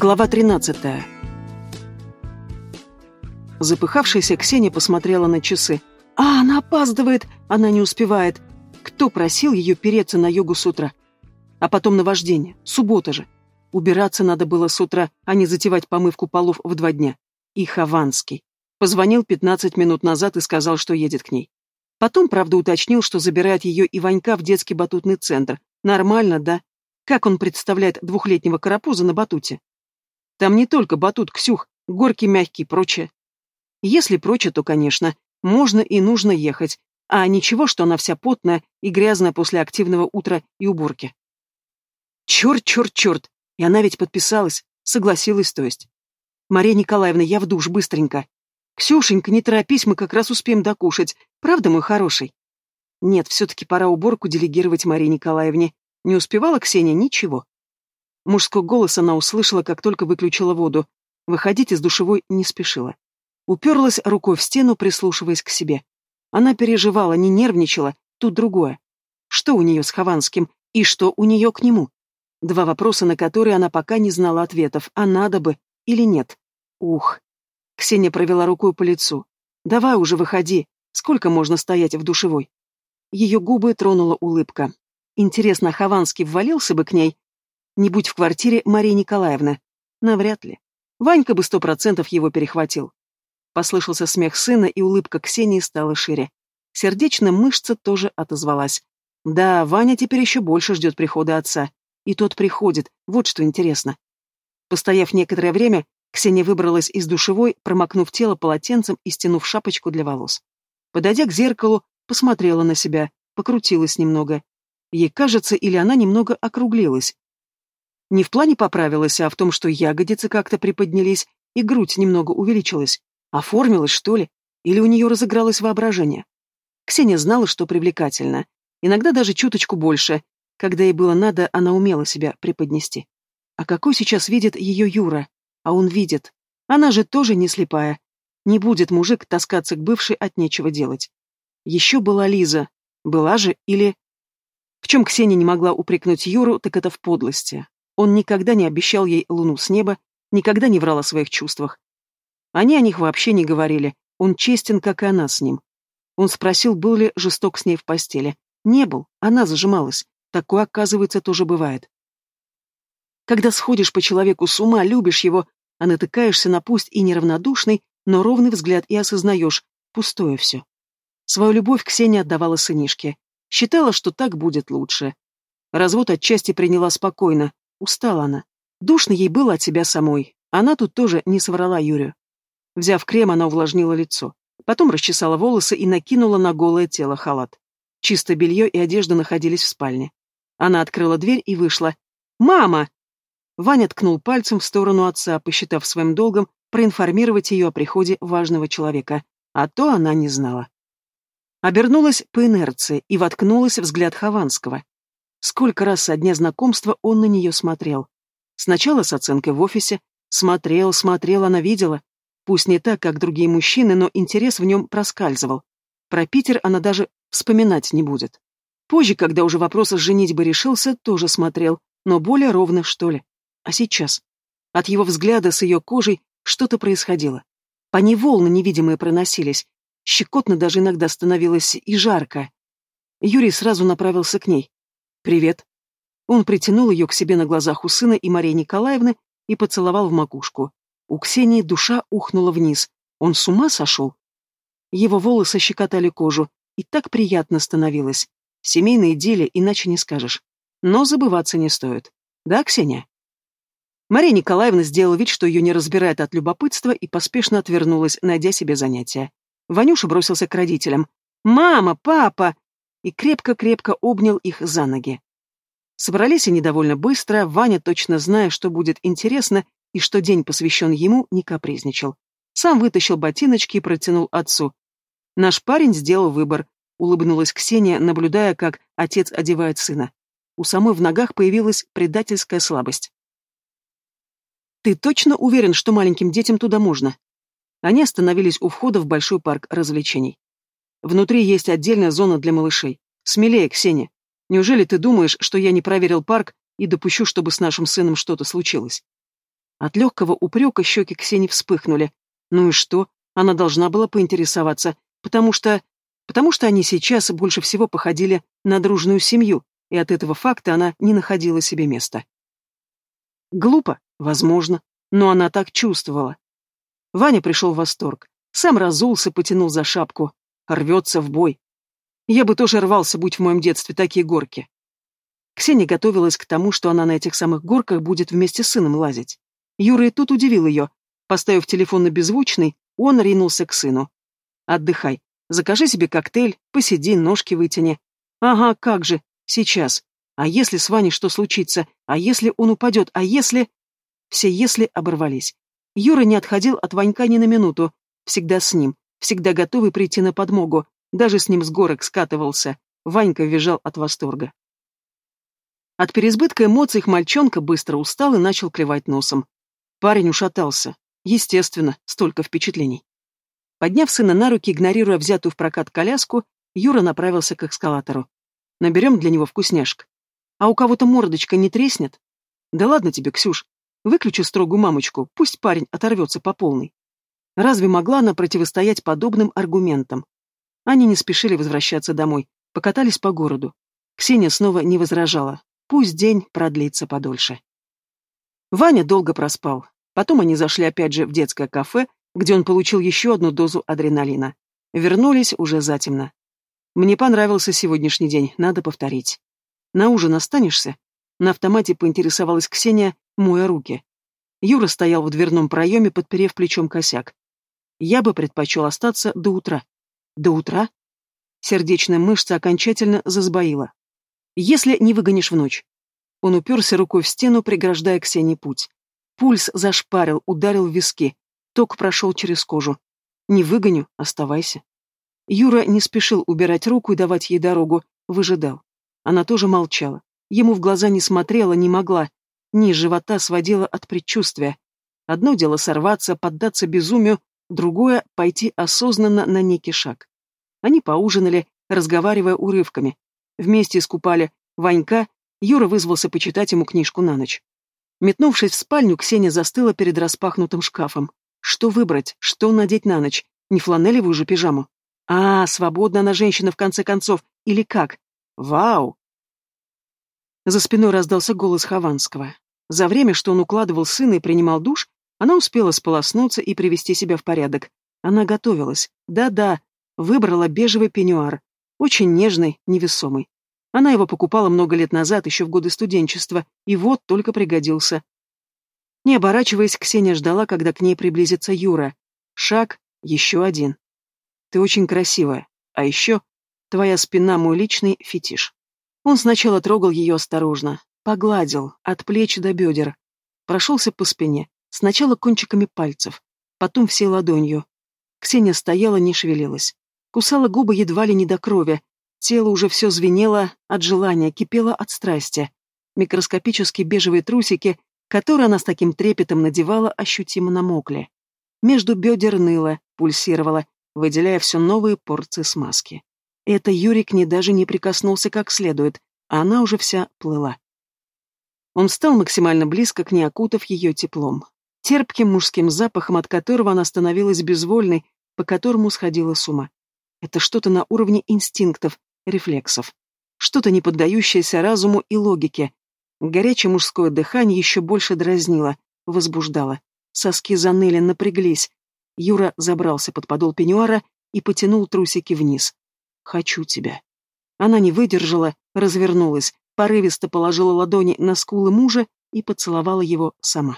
Глава 13. Запыхавшаяся Ксения посмотрела на часы. «А, она опаздывает! Она не успевает! Кто просил ее переться на йогу с утра? А потом на вождение. Суббота же. Убираться надо было с утра, а не затевать помывку полов в два дня. И Хованский. Позвонил 15 минут назад и сказал, что едет к ней. Потом, правда, уточнил, что забирает ее и Ванька в детский батутный центр. Нормально, да? Как он представляет двухлетнего карапуза на батуте? Там не только батут, Ксюх, горки мягкие, прочее. Если прочее, то, конечно, можно и нужно ехать, а ничего, что она вся потная и грязная после активного утра и уборки. Черт, черт, черт! И она ведь подписалась, согласилась, то есть. Мария Николаевна, я в душ, быстренько. Ксюшенька, не торопись, мы как раз успеем докушать. Правда, мой хороший? Нет, все-таки пора уборку делегировать Марии Николаевне. Не успевала Ксения ничего. Мужской голос она услышала, как только выключила воду. Выходить из душевой не спешила. Уперлась рукой в стену, прислушиваясь к себе. Она переживала, не нервничала, тут другое. Что у нее с Хованским и что у нее к нему? Два вопроса, на которые она пока не знала ответов, а надо бы или нет. Ух. Ксения провела рукой по лицу. «Давай уже выходи. Сколько можно стоять в душевой?» Ее губы тронула улыбка. Интересно, Хованский ввалился бы к ней, не будь в квартире Марии Николаевны. Навряд ли. Ванька бы сто процентов его перехватил. Послышался смех сына, и улыбка Ксении стала шире. Сердечная мышца тоже отозвалась. Да, Ваня теперь еще больше ждет прихода отца. И тот приходит, вот что интересно. Постояв некоторое время, Ксения выбралась из душевой, промокнув тело полотенцем и стянув шапочку для волос. Подойдя к зеркалу, посмотрела на себя, покрутилась немного. Ей кажется, или она немного округлилась. Не в плане поправилась, а в том, что ягодицы как-то приподнялись и грудь немного увеличилась. Оформилась, что ли? Или у нее разыгралось воображение? Ксения знала, что привлекательно. Иногда даже чуточку больше. Когда ей было надо, она умела себя преподнести. А какой сейчас видит ее Юра? А он видит. Она же тоже не слепая. Не будет мужик таскаться к бывшей от нечего делать. Еще была Лиза. Была же или... В чем Ксения не могла упрекнуть Юру, так это в подлости. Он никогда не обещал ей луну с неба, никогда не врал о своих чувствах. Они о них вообще не говорили, он честен, как и она с ним. Он спросил, был ли жесток с ней в постели. Не был, она зажималась. Такое, оказывается, тоже бывает. Когда сходишь по человеку с ума, любишь его, а натыкаешься на пусть и неравнодушный, но ровный взгляд и осознаешь, пустое все. Свою любовь Ксения отдавала сынишке. Считала, что так будет лучше. Развод отчасти приняла спокойно, Устала она. Душно ей было от себя самой. Она тут тоже не соврала Юрию. Взяв крем, она увлажнила лицо. Потом расчесала волосы и накинула на голое тело халат. Чистое белье и одежда находились в спальне. Она открыла дверь и вышла. «Мама!» Ваня ткнул пальцем в сторону отца, посчитав своим долгом проинформировать ее о приходе важного человека. А то она не знала. Обернулась по инерции и воткнулась взгляд Хованского. Сколько раз со дня знакомства он на нее смотрел. Сначала с оценкой в офисе. Смотрел, смотрел, она видела. Пусть не так, как другие мужчины, но интерес в нем проскальзывал. Про Питер она даже вспоминать не будет. Позже, когда уже вопрос о женитьбе решился, тоже смотрел, но более ровно, что ли. А сейчас? От его взгляда с ее кожей что-то происходило. По ней волны невидимые проносились. Щекотно даже иногда становилось и жарко. Юрий сразу направился к ней. «Привет». Он притянул ее к себе на глазах у сына и Марии Николаевны и поцеловал в макушку. У Ксении душа ухнула вниз. Он с ума сошел? Его волосы щекотали кожу, и так приятно становилось. Семейные дели, иначе не скажешь. Но забываться не стоит. Да, Ксения? Мария Николаевна сделала вид, что ее не разбирает от любопытства, и поспешно отвернулась, найдя себе занятие. Ванюша бросился к родителям. «Мама! Папа! И крепко-крепко обнял их за ноги. Собрались они довольно быстро, Ваня, точно зная, что будет интересно и что день посвящен ему, не капризничал. Сам вытащил ботиночки и протянул отцу. «Наш парень сделал выбор», — улыбнулась Ксения, наблюдая, как отец одевает сына. У самой в ногах появилась предательская слабость. «Ты точно уверен, что маленьким детям туда можно?» Они остановились у входа в большой парк развлечений. Внутри есть отдельная зона для малышей. Смелее, Ксения. Неужели ты думаешь, что я не проверил парк и допущу, чтобы с нашим сыном что-то случилось? От легкого упрека щеки Ксении вспыхнули. Ну и что? Она должна была поинтересоваться, потому что... Потому что они сейчас больше всего походили на дружную семью, и от этого факта она не находила себе места. Глупо, возможно, но она так чувствовала. Ваня пришел в восторг. Сам разулся, потянул за шапку. Рвется в бой. Я бы тоже рвался, будь в моем детстве такие горки. Ксения готовилась к тому, что она на этих самых горках будет вместе с сыном лазить. Юра и тут удивил ее. Поставив телефон на беззвучный, он ринулся к сыну. «Отдыхай. Закажи себе коктейль, посиди, ножки вытяни». «Ага, как же. Сейчас. А если с Ваней что случится? А если он упадет? А если...» Все «если» оборвались. Юра не отходил от Ванька ни на минуту. Всегда с ним. Всегда готовый прийти на подмогу. Даже с ним с горок скатывался. Ванька визжал от восторга. От переизбытка эмоций мальчонка быстро устал и начал клевать носом. Парень ушатался. Естественно, столько впечатлений. Подняв сына на руки, игнорируя взятую в прокат коляску, Юра направился к эскалатору. Наберем для него вкусняшек. А у кого-то мордочка не треснет? Да ладно тебе, Ксюш. Выключи строгую мамочку, пусть парень оторвется по полной. Разве могла она противостоять подобным аргументам? Они не спешили возвращаться домой, покатались по городу. Ксения снова не возражала. Пусть день продлится подольше. Ваня долго проспал. Потом они зашли опять же в детское кафе, где он получил еще одну дозу адреналина. Вернулись уже затемно. Мне понравился сегодняшний день, надо повторить. На ужин останешься? На автомате поинтересовалась Ксения, моя руки. Юра стоял в дверном проеме, подперев плечом косяк. Я бы предпочел остаться до утра. До утра? Сердечная мышца окончательно засбоила. Если не выгонишь в ночь. Он уперся рукой в стену, преграждая Ксении путь. Пульс зашпарил, ударил в виски. Ток прошел через кожу. Не выгоню, оставайся. Юра не спешил убирать руку и давать ей дорогу, выжидал. Она тоже молчала. Ему в глаза не смотрела, не могла. Низ живота сводила от предчувствия. Одно дело сорваться, поддаться безумию, другое — пойти осознанно на некий шаг. Они поужинали, разговаривая урывками. Вместе искупали Ванька, Юра вызвался почитать ему книжку на ночь. Метнувшись в спальню, Ксения застыла перед распахнутым шкафом. Что выбрать? Что надеть на ночь? Не фланелевую же пижаму? А, свободна она женщина в конце концов. Или как? Вау! За спиной раздался голос Хованского. За время, что он укладывал сына и принимал душ, она успела сполоснуться и привести себя в порядок. Она готовилась. Да-да, выбрала бежевый пеньюар. Очень нежный, невесомый. Она его покупала много лет назад, еще в годы студенчества, и вот только пригодился. Не оборачиваясь, Ксения ждала, когда к ней приблизится Юра. Шаг, еще один. Ты очень красивая, а еще твоя спина мой личный фетиш. Он сначала трогал ее осторожно, погладил, от плеч до бедер. Прошелся по спине, Сначала кончиками пальцев, потом всей ладонью. Ксения стояла, не шевелилась. Кусала губы едва ли не до крови. Тело уже все звенело от желания, кипело от страсти. Микроскопические бежевые трусики, которые она с таким трепетом надевала, ощутимо намокли. Между бедер ныло, пульсировало, выделяя все новые порции смазки. Это Юрий к ней даже не прикоснулся как следует, а она уже вся плыла. Он встал максимально близко к ней, окутав ее теплом терпким мужским запахом, от которого она становилась безвольной, по которому сходила с ума. Это что-то на уровне инстинктов, рефлексов. Что-то не поддающееся разуму и логике. Горячее мужское дыхание еще больше дразнило, возбуждало. Соски заныли, напряглись. Юра забрался под подол пеньюара и потянул трусики вниз. «Хочу тебя». Она не выдержала, развернулась, порывисто положила ладони на скулы мужа и поцеловала его сама.